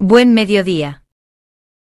Buen mediodía.